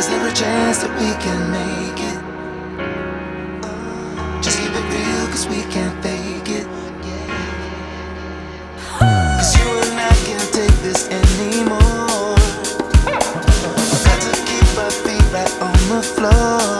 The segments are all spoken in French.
Is there a chance that we can make it? Uh, just keep it real, cause we can't fake it. Cause you and I can't take this anymore. I've got to keep our feet right on the floor.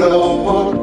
full of.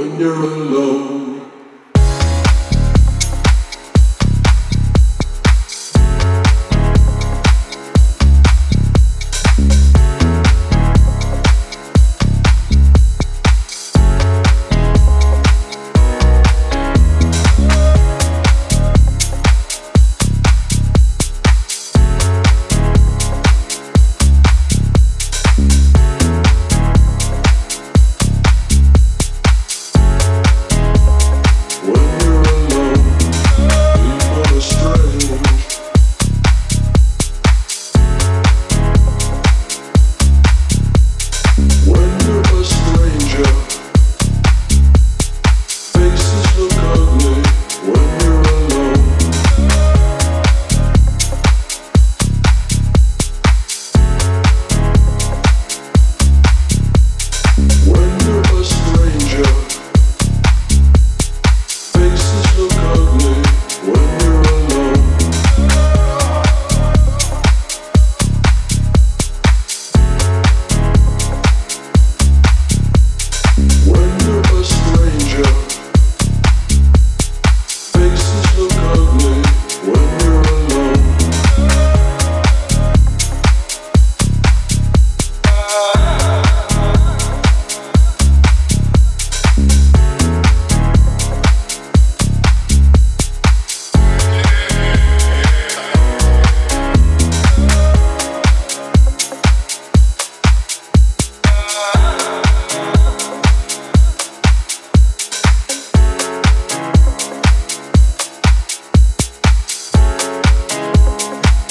when you're alone.